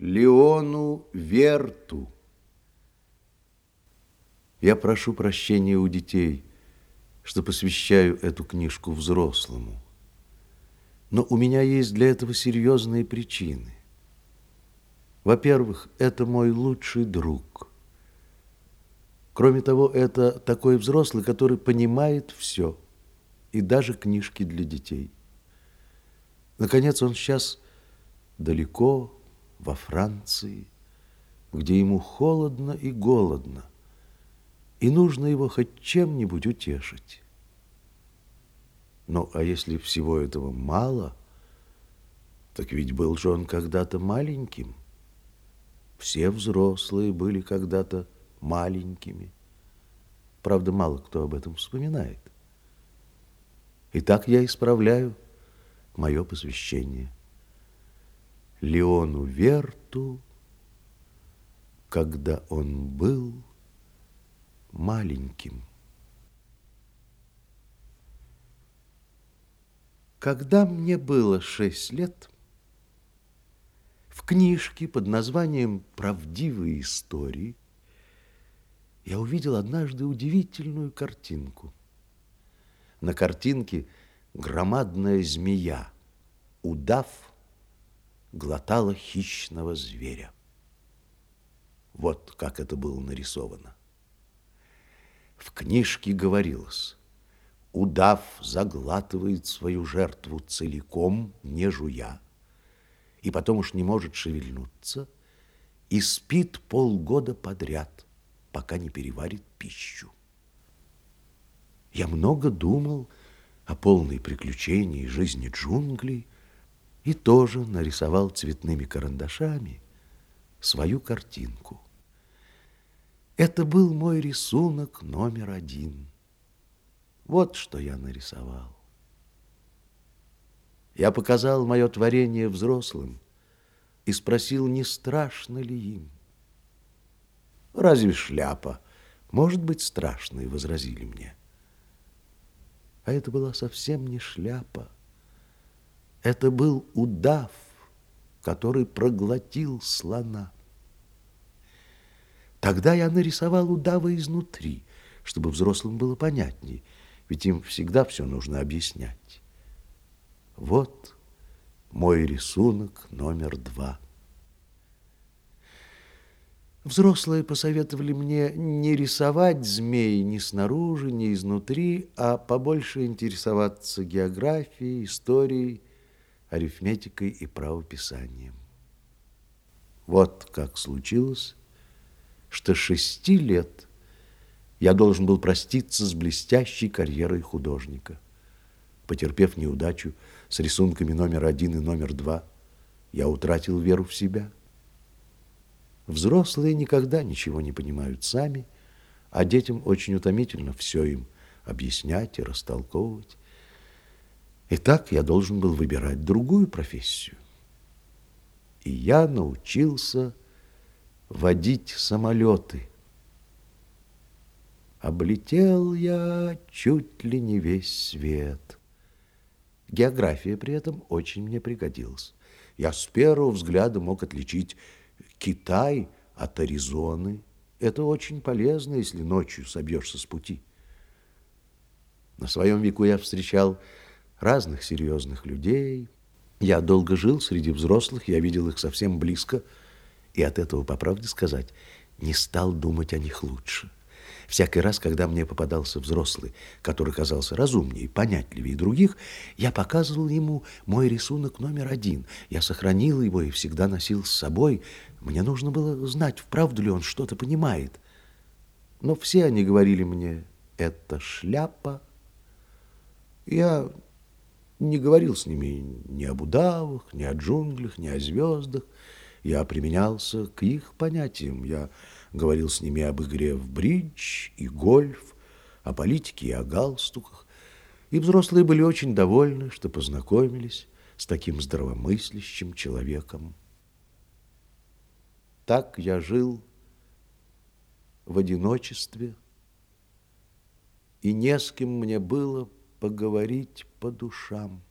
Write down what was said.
Леону Верту. Я прошу прощения у детей, что посвящаю эту книжку взрослому. Но у меня есть для этого серьезные причины. Во-первых, это мой лучший друг. Кроме того, это такой взрослый, который понимает все, и даже книжки для детей. Наконец, он сейчас далеко, во Франции, где ему холодно и голодно, и нужно его хоть чем-нибудь утешить. Ну, а если всего этого мало, так ведь был же он когда-то маленьким. Все взрослые были когда-то маленькими. Правда, мало кто об этом вспоминает. И так я исправляю мое посвящение. Леону Верту, когда он был маленьким. Когда мне было шесть лет, в книжке под названием «Правдивые истории» я увидел однажды удивительную картинку. На картинке громадная змея, удав, глотала хищного зверя. Вот как это было нарисовано. В книжке говорилось, удав заглатывает свою жертву целиком, не жуя, и потом уж не может шевельнуться, и спит полгода подряд, пока не переварит пищу. Я много думал о полной приключении жизни джунглей и тоже нарисовал цветными карандашами свою картинку. Это был мой рисунок номер один. Вот что я нарисовал. Я показал мое творение взрослым и спросил, не страшно ли им. Разве шляпа может быть страшной, возразили мне. А это была совсем не шляпа. Это был удав, который проглотил слона. Тогда я нарисовал удава изнутри, чтобы взрослым было понятнее, ведь им всегда все нужно объяснять. Вот мой рисунок номер два. Взрослые посоветовали мне не рисовать змей ни снаружи, ни изнутри, а побольше интересоваться географией, историей, арифметикой и правописанием. Вот как случилось, что шести лет я должен был проститься с блестящей карьерой художника. Потерпев неудачу с рисунками номер один и номер два, я утратил веру в себя. Взрослые никогда ничего не понимают сами, а детям очень утомительно все им объяснять и растолковывать. И так я должен был выбирать другую профессию. И я научился водить самолеты. Облетел я чуть ли не весь свет. География при этом очень мне пригодилась. Я с первого взгляда мог отличить Китай от Аризоны. Это очень полезно, если ночью собьешься с пути. На своем веку я встречал разных серьезных людей. Я долго жил среди взрослых, я видел их совсем близко – и от этого, по правде сказать, не стал думать о них лучше. Всякий раз, когда мне попадался взрослый, который казался разумнее, понятливее других, я показывал ему мой рисунок номер один. Я сохранил его и всегда носил с собой. Мне нужно было знать, вправду ли он что-то понимает. Но все они говорили мне, это шляпа. Я не говорил с ними ни об удавах, ни о джунглях, ни о звездах. Я применялся к их понятиям. Я говорил с ними об игре в бридж и гольф, о политике и о галстуках. И взрослые были очень довольны, что познакомились с таким здравомыслящим человеком. Так я жил в одиночестве, и не с кем мне было поговорить по душам.